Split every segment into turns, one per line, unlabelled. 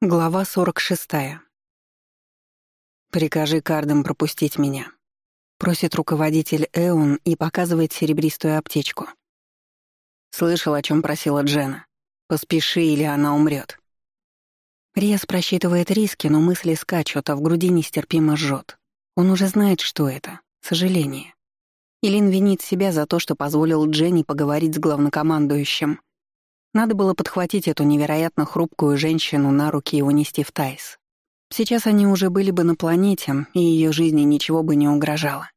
Глава 46. «Прикажи кардам пропустить меня», — просит руководитель Эон и показывает серебристую аптечку. Слышал, о чем просила Джена. «Поспеши, или она умрет. Риас просчитывает риски, но мысли скачут, а в груди нестерпимо жжет. Он уже знает, что это — сожаление. Илин винит себя за то, что позволил Дженни поговорить с главнокомандующим — надо было подхватить эту невероятно хрупкую женщину на руки и унести в Тайс. Сейчас они уже были бы на планете, и ее жизни ничего бы не угрожало.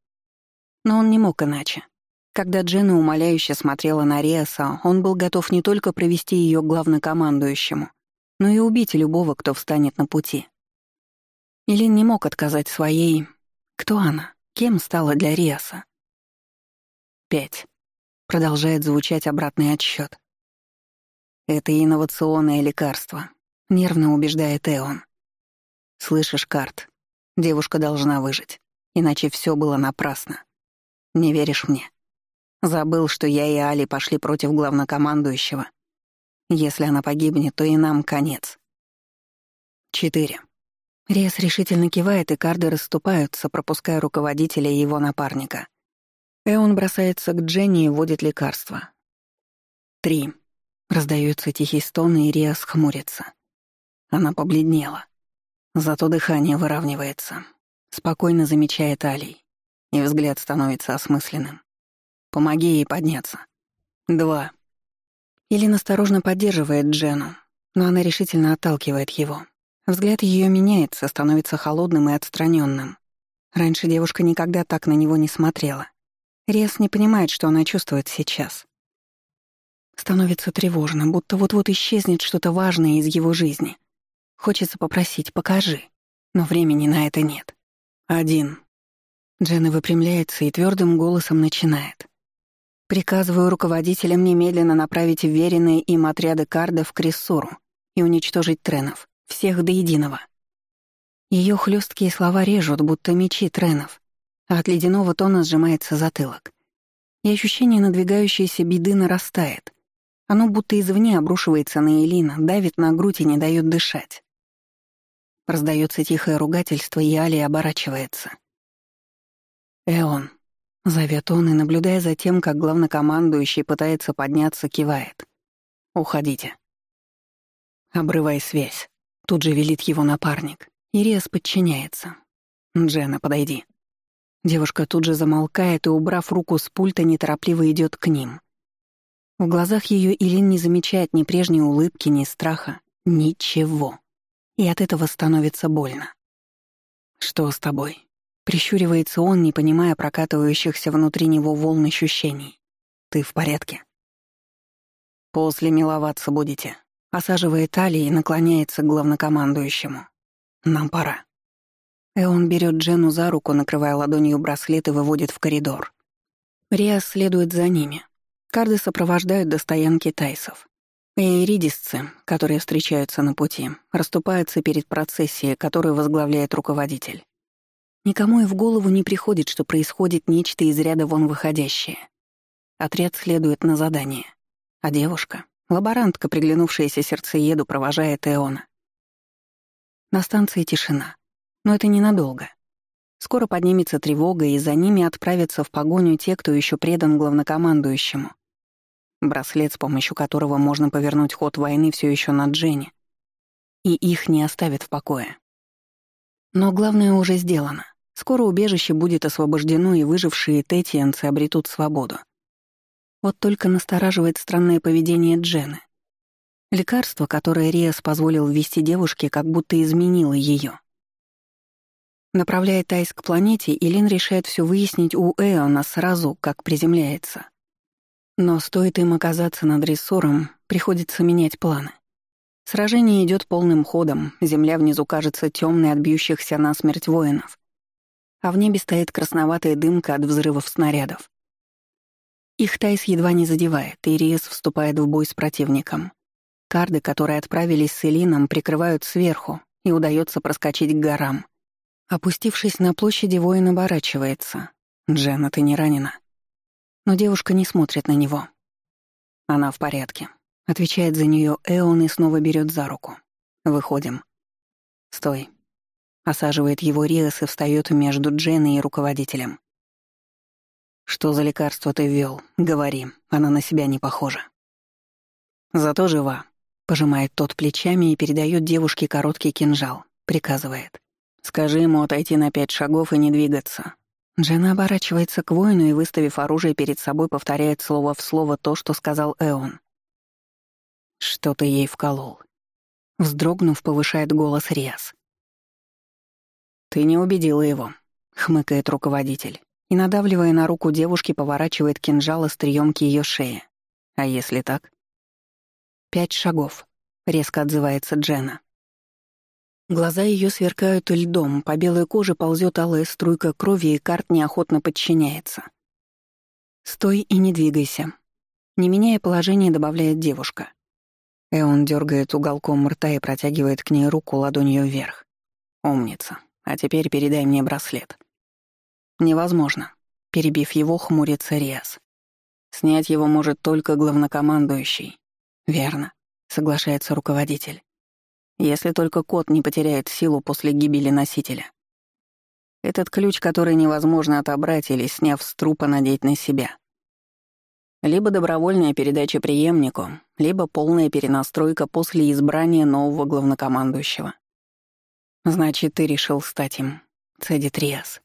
Но он не мог иначе. Когда Дженна умоляюще смотрела на Риаса, он был готов не только провести ее главнокомандующему, но и убить любого, кто встанет на пути. Илин не мог отказать своей... Кто она? Кем стала для Риаса? Пять. Продолжает звучать обратный отсчет. Это инновационное лекарство, нервно убеждает Эон. Слышишь, Карт, девушка должна выжить, иначе все было напрасно. Не веришь мне? Забыл, что я и Али пошли против главнокомандующего. Если она погибнет, то и нам конец. Четыре. Рез решительно кивает, и карды расступаются, пропуская руководителя и его напарника. Эон бросается к Дженни и вводит лекарство. Три. Раздается тихий стон, и Риас хмурится. Она побледнела. Зато дыхание выравнивается. Спокойно замечает Алий. И взгляд становится осмысленным. Помоги ей подняться. Два. Илин осторожно поддерживает Джену, но она решительно отталкивает его. Взгляд ее меняется, становится холодным и отстраненным. Раньше девушка никогда так на него не смотрела. Риас не понимает, что она чувствует сейчас. Становится тревожно, будто вот-вот исчезнет что-то важное из его жизни. Хочется попросить «покажи», но времени на это нет. Один. Дженна выпрямляется и твердым голосом начинает. Приказываю руководителям немедленно направить веренные им отряды кардов к Крессуру и уничтожить тренов, всех до единого. Ее хлесткие слова режут, будто мечи тренов, а от ледяного тона сжимается затылок. И ощущение надвигающейся беды нарастает. Оно будто извне обрушивается на Элина, давит на грудь и не дает дышать. Раздается тихое ругательство, и Али оборачивается. «Эон», — зовет он, и, наблюдая за тем, как главнокомандующий пытается подняться, кивает. «Уходите». «Обрывай связь», — тут же велит его напарник. Ириас подчиняется. «Джена, подойди». Девушка тут же замолкает и, убрав руку с пульта, неторопливо идет к ним — в глазах ее Илин не замечает ни прежней улыбки, ни страха, ничего. И от этого становится больно. «Что с тобой?» Прищуривается он, не понимая прокатывающихся внутри него волн ощущений. «Ты в порядке?» «После миловаться будете», — осаживает талии и наклоняется к главнокомандующему. «Нам пора». Эон берет Джену за руку, накрывая ладонью браслет и выводит в коридор. Риас следует за ними, Карды сопровождают до стоянки тайсов. И которые встречаются на пути, расступаются перед процессией, которую возглавляет руководитель. Никому и в голову не приходит, что происходит нечто из ряда вон выходящее. Отряд следует на задание. А девушка, лаборантка, приглянувшаяся сердцееду, провожает Эона. На станции тишина. Но это ненадолго. Скоро поднимется тревога, и за ними отправятся в погоню те, кто еще предан главнокомандующему. Браслет, с помощью которого можно повернуть ход войны, все еще на Дженни. И их не оставят в покое. Но главное уже сделано. Скоро убежище будет освобождено, и выжившие тетиенцы обретут свободу. Вот только настораживает странное поведение Джены. Лекарство, которое Риас позволил ввести девушке, как будто изменило ее. Направляя Тайс к планете, Илин решает все выяснить у Эона сразу, как приземляется. Но стоит им оказаться над рессором, приходится менять планы. Сражение идет полным ходом, земля внизу кажется темной от бьющихся насмерть воинов, а в небе стоит красноватая дымка от взрывов снарядов. Их Тайс едва не задевает, и Риес вступает в бой с противником. Карды, которые отправились с Элином, прикрывают сверху, и удается проскочить к горам — Опустившись на площади, воин оборачивается. «Джена, ты не ранена?» Но девушка не смотрит на него. «Она в порядке», — отвечает за нее Эон и снова берет за руку. «Выходим». «Стой». Осаживает его Риас и встает между Дженой и руководителем. «Что за лекарство ты ввел? Говори, она на себя не похожа». «Зато жива», — пожимает тот плечами и передает девушке короткий кинжал, приказывает. «Скажи ему отойти на пять шагов и не двигаться». Джена оборачивается к воину и, выставив оружие перед собой, повторяет слово в слово то, что сказал Эон. «Что ты ей вколол?» Вздрогнув, повышает голос Риас. «Ты не убедила его», — хмыкает руководитель и, надавливая на руку девушки, поворачивает кинжал острием к ее шее. «А если так?» «Пять шагов», — резко отзывается Джена. Глаза ее сверкают льдом, по белой коже ползет алая струйка крови, и карт неохотно подчиняется. «Стой и не двигайся», — не меняя положение, добавляет девушка. Эон дергает уголком рта и протягивает к ней руку ладонью вверх. «Умница. А теперь передай мне браслет». «Невозможно», — перебив его, хмурится Риас. «Снять его может только главнокомандующий». «Верно», — соглашается руководитель. «Если только кот не потеряет силу после гибели носителя». Этот ключ, который невозможно отобрать или, сняв с трупа, надеть на себя. Либо добровольная передача преемнику, либо полная перенастройка после избрания нового главнокомандующего. «Значит, ты решил стать им», — цедит Риас.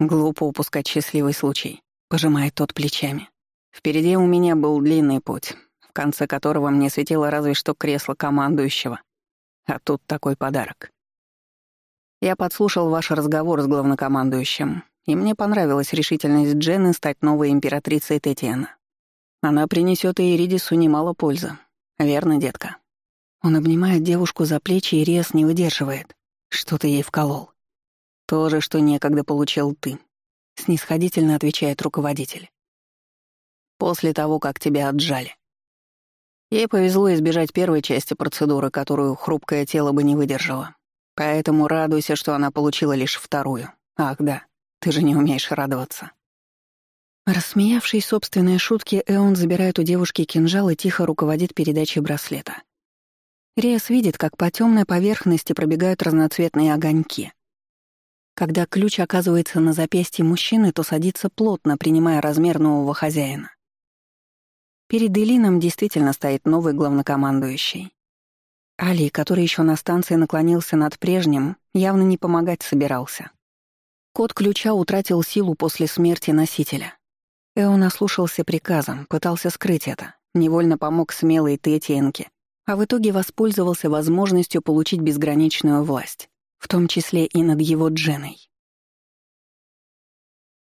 «Глупо упускать счастливый случай», — пожимает тот плечами. «Впереди у меня был длинный путь, в конце которого мне светило разве что кресло командующего. А тут такой подарок. Я подслушал ваш разговор с главнокомандующим, и мне понравилась решительность Дженны стать новой императрицей Тетиана. Она принесет и Иридису немало пользы. Верно, детка?» Он обнимает девушку за плечи, и Риас не выдерживает. Что ты ей вколол? То же, что некогда получил ты. Снисходительно отвечает руководитель. После того, как тебя отжали. Ей повезло избежать первой части процедуры, которую хрупкое тело бы не выдержало. Поэтому радуйся, что она получила лишь вторую. Ах да, ты же не умеешь радоваться. Рассмеявшись собственной шутке, Эон забирает у девушки кинжал и тихо руководит передачей браслета. Риас видит, как по темной поверхности пробегают разноцветные огоньки. Когда ключ оказывается на запястье мужчины, то садится плотно, принимая размер нового хозяина. Перед Элином действительно стоит новый главнокомандующий. Али, который еще на станции наклонился над прежним, явно не помогать собирался. Код ключа утратил силу после смерти носителя. Эон ослушался приказом, пытался скрыть это, невольно помог смелой Тетиенке, а в итоге воспользовался возможностью получить безграничную власть, в том числе и над его Дженой.